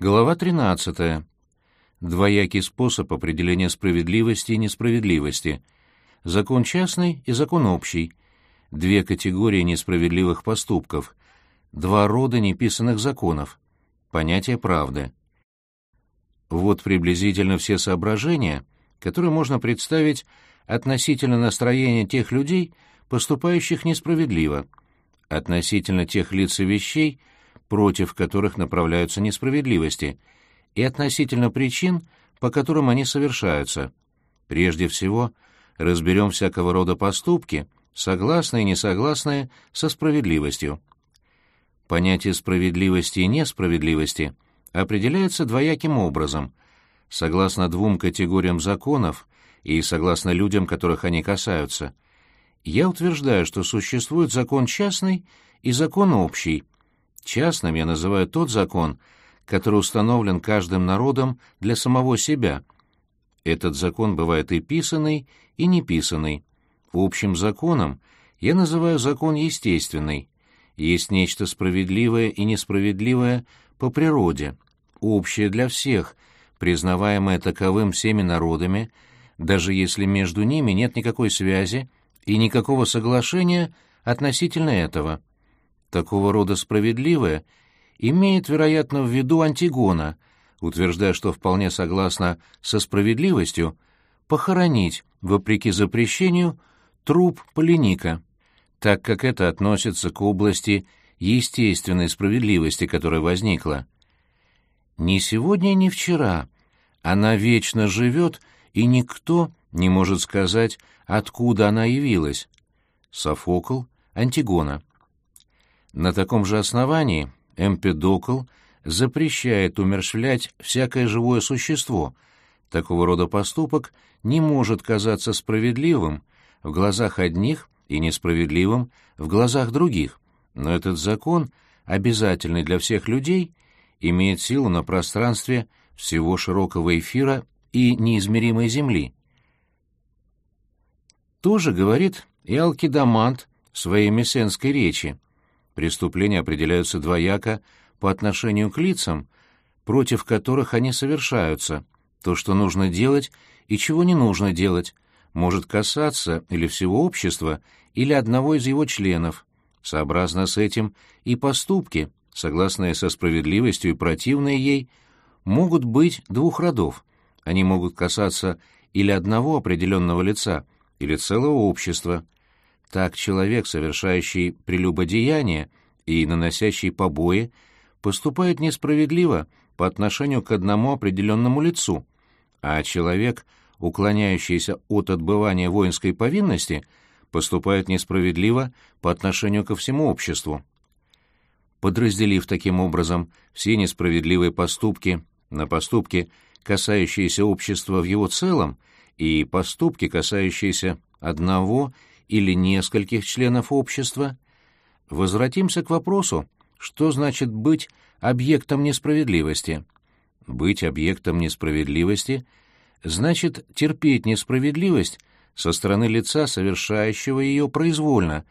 Глава 13. Двоякий способ определения справедливости и несправедливости. Закон частный и закон общий. Две категории несправедливых поступков. Два рода неписанных законов. Понятие правды. Вот приблизительно все соображения, которые можно представить относительно настроения тех людей, поступающих несправедливо, относительно тех лиц и вещей, против которых направляются несправедливости, и относительно причин, по которым они совершаются. Прежде всего, разберем всякого рода поступки, согласные и несогласные со справедливостью. Понятие справедливости и несправедливости определяется двояким образом, согласно двум категориям законов и согласно людям, которых они касаются. Я утверждаю, что существует закон частный и закон общий – Частным я называю тот закон, который установлен каждым народом для самого себя. Этот закон бывает и писанный, и неписанный. Общим законом я называю закон естественный. Есть нечто справедливое и несправедливое по природе, общее для всех, признаваемое таковым всеми народами, даже если между ними нет никакой связи и никакого соглашения относительно этого такого рода справедливое имеет, вероятно, в виду Антигона, утверждая, что вполне согласно со справедливостью похоронить, вопреки запрещению, труп Полиника, так как это относится к области естественной справедливости, которая возникла. Ни сегодня, ни вчера она вечно живет, и никто не может сказать, откуда она явилась. Софокл, Антигона. На таком же основании Эмпедокл запрещает умерщвлять всякое живое существо. Такого рода поступок не может казаться справедливым в глазах одних и несправедливым в глазах других, но этот закон, обязательный для всех людей, имеет силу на пространстве всего широкого эфира и неизмеримой Земли. Тоже говорит и Алкидамант в своей мессенской речи. Преступления определяются двояко по отношению к лицам, против которых они совершаются. То, что нужно делать и чего не нужно делать, может касаться или всего общества, или одного из его членов. Сообразно с этим и поступки, согласные со справедливостью и противные ей, могут быть двух родов. Они могут касаться или одного определенного лица, или целого общества – так человек, совершающий прелюбодеяние и наносящий побои, поступает несправедливо по отношению к одному определенному лицу, а человек, уклоняющийся от отбывания воинской повинности, поступает несправедливо по отношению ко всему обществу. Подразделив таким образом все несправедливые поступки на поступки, касающиеся общества в его целом, и поступки, касающиеся одного или нескольких членов общества, возвратимся к вопросу, что значит быть объектом несправедливости. Быть объектом несправедливости значит терпеть несправедливость со стороны лица, совершающего ее произвольно,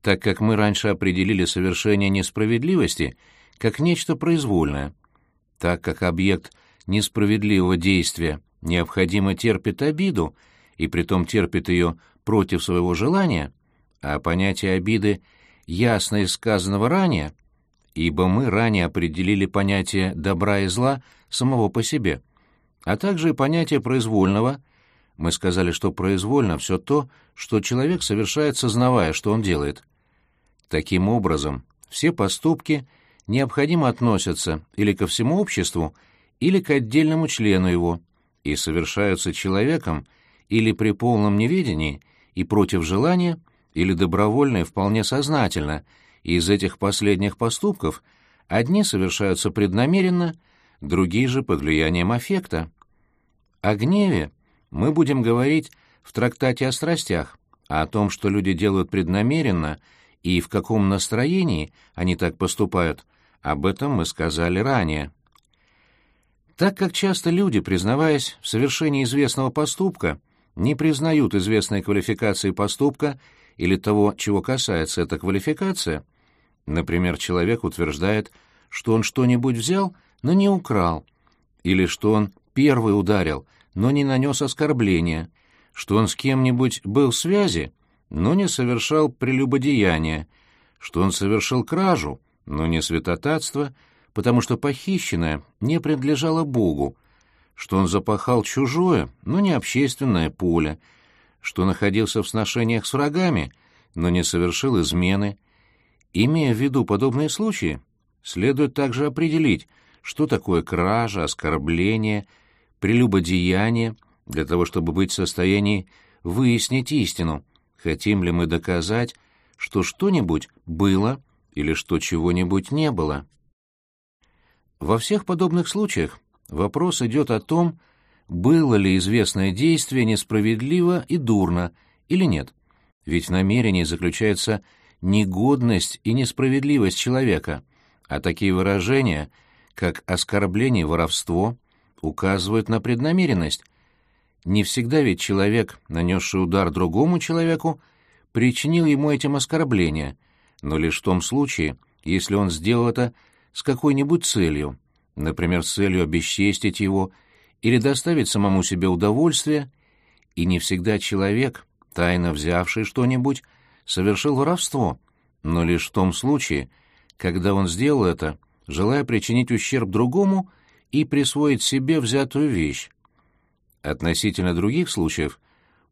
так как мы раньше определили совершение несправедливости как нечто произвольное. Так как объект несправедливого действия необходимо терпит обиду, и притом терпит ее против своего желания, а понятие обиды ясно из сказанного ранее, ибо мы ранее определили понятие добра и зла самого по себе, а также понятие произвольного. Мы сказали, что произвольно все то, что человек совершает, сознавая, что он делает. Таким образом, все поступки необходимо относятся или ко всему обществу, или к отдельному члену его, и совершаются человеком или при полном неведении, и против желания, или добровольно и вполне сознательно, и из этих последних поступков одни совершаются преднамеренно, другие же под влиянием аффекта. О гневе мы будем говорить в трактате о страстях, а о том, что люди делают преднамеренно и в каком настроении они так поступают, об этом мы сказали ранее. Так как часто люди, признаваясь в совершении известного поступка, не признают известной квалификации поступка или того, чего касается эта квалификация, например, человек утверждает, что он что-нибудь взял но не украл, или что он первый ударил, но не нанес оскорбления, что он с кем-нибудь был в связи, но не совершал прелюбодеяния, что он совершил кражу, но не святотатство, потому что похищенное не принадлежало Богу, что он запахал чужое, но не общественное поле, что находился в сношениях с врагами, но не совершил измены. Имея в виду подобные случаи, следует также определить, что такое кража, оскорбление, прелюбодеяние, для того, чтобы быть в состоянии выяснить истину, хотим ли мы доказать, что что-нибудь было или что чего-нибудь не было. Во всех подобных случаях вопрос идет о том, было ли известное действие несправедливо и дурно или нет. Ведь в намерении заключается негодность и несправедливость человека, а такие выражения, как оскорбление и воровство, указывают на преднамеренность. Не всегда ведь человек, нанесший удар другому человеку, причинил ему этим оскорбление, но лишь в том случае, если он сделал это с какой-нибудь целью, например, с целью обесчестить его или доставить самому себе удовольствие, и не всегда человек, тайно взявший что-нибудь, совершил воровство, но лишь в том случае, когда он сделал это, желая причинить ущерб другому и присвоить себе взятую вещь. Относительно других случаев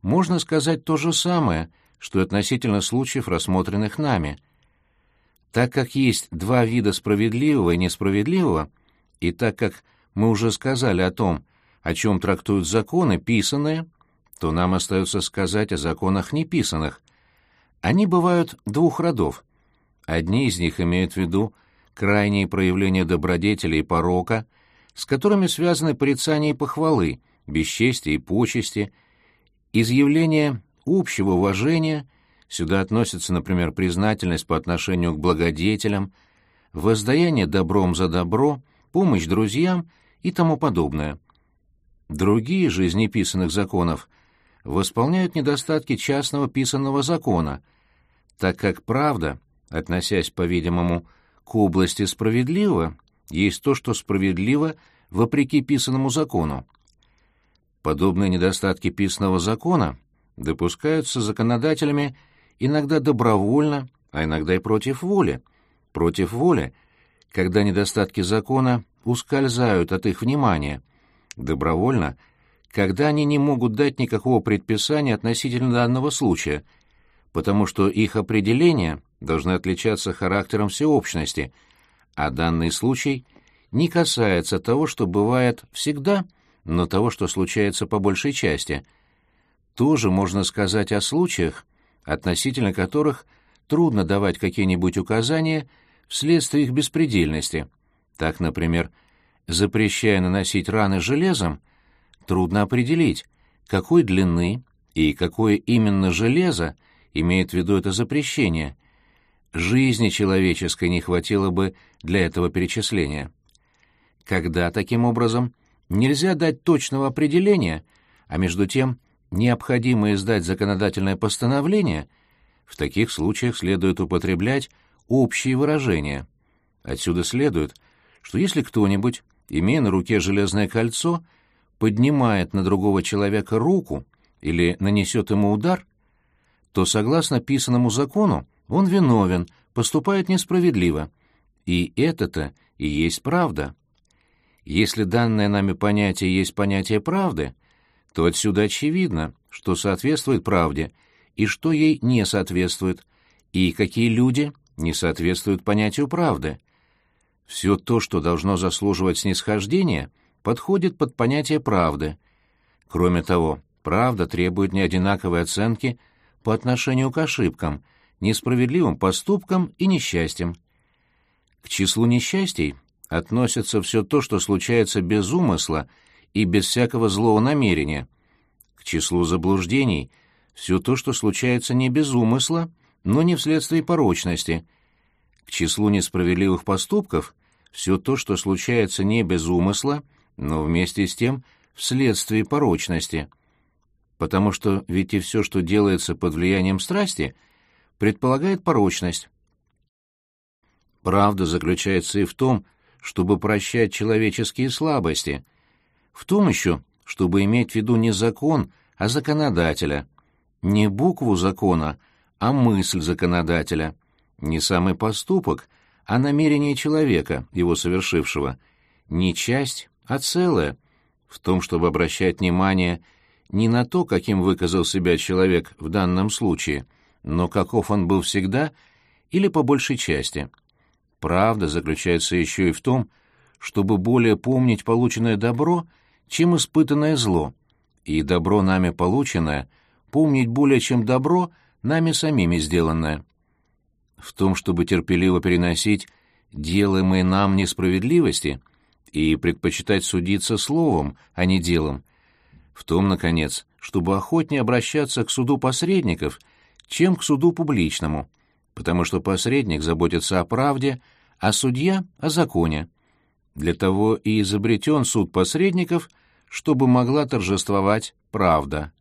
можно сказать то же самое, что и относительно случаев, рассмотренных нами. Так как есть два вида справедливого и несправедливого, и так как мы уже сказали о том, о чем трактуют законы, писанные, то нам остается сказать о законах неписанных. Они бывают двух родов. Одни из них имеют в виду крайние проявления добродетели и порока, с которыми связаны порицания и похвалы, бесчестие и почести, изъявление общего уважения, сюда относятся, например, признательность по отношению к благодетелям, воздаяние добром за добро, помощь друзьям и тому подобное. Другие же из неписанных законов восполняют недостатки частного писанного закона, так как правда, относясь, по-видимому, к области справедливого, есть то, что справедливо вопреки писанному закону. Подобные недостатки писанного закона допускаются законодателями иногда добровольно, а иногда и против воли. Против воли, когда недостатки закона ускользают от их внимания – добровольно, когда они не могут дать никакого предписания относительно данного случая, потому что их определения должны отличаться характером всеобщности, а данный случай не касается того, что бывает всегда, но того, что случается по большей части. Тоже можно сказать о случаях, относительно которых трудно давать какие-нибудь указания вследствие их беспредельности. Так, например, запрещая наносить раны железом, трудно определить, какой длины и какое именно железо имеет в виду это запрещение. Жизни человеческой не хватило бы для этого перечисления. Когда, таким образом, нельзя дать точного определения, а между тем необходимо издать законодательное постановление, в таких случаях следует употреблять общие выражения. Отсюда следует, что если кто-нибудь имея на руке железное кольцо, поднимает на другого человека руку или нанесет ему удар, то, согласно писанному закону, он виновен, поступает несправедливо. И это-то и есть правда. Если данное нами понятие есть понятие правды, то отсюда очевидно, что соответствует правде и что ей не соответствует, и какие люди не соответствуют понятию правды. Все то, что должно заслуживать снисхождения, подходит под понятие правды. Кроме того, правда требует неодинаковой оценки по отношению к ошибкам, несправедливым поступкам и несчастьям. К числу несчастий относится все то, что случается без умысла и без всякого злого намерения. К числу заблуждений — все то, что случается не без умысла, но не вследствие порочности, к числу несправедливых поступков все то, что случается не без умысла, но вместе с тем вследствие порочности. Потому что ведь и все, что делается под влиянием страсти, предполагает порочность. Правда заключается и в том, чтобы прощать человеческие слабости, в том еще, чтобы иметь в виду не закон, а законодателя, не букву закона, а мысль законодателя, не самый поступок, а намерение человека, его совершившего, не часть, а целое, в том, чтобы обращать внимание не на то, каким выказал себя человек в данном случае, но каков он был всегда или по большей части. Правда заключается еще и в том, чтобы более помнить полученное добро, чем испытанное зло, и добро нами полученное помнить более чем добро нами самими сделанное. В том, чтобы терпеливо переносить делаемые нам несправедливости и предпочитать судиться словом, а не делом, в том, наконец, чтобы охотнее обращаться к суду посредников, чем к суду публичному, потому что посредник заботится о правде, а судья — о законе. Для того и изобретен суд посредников, чтобы могла торжествовать правда.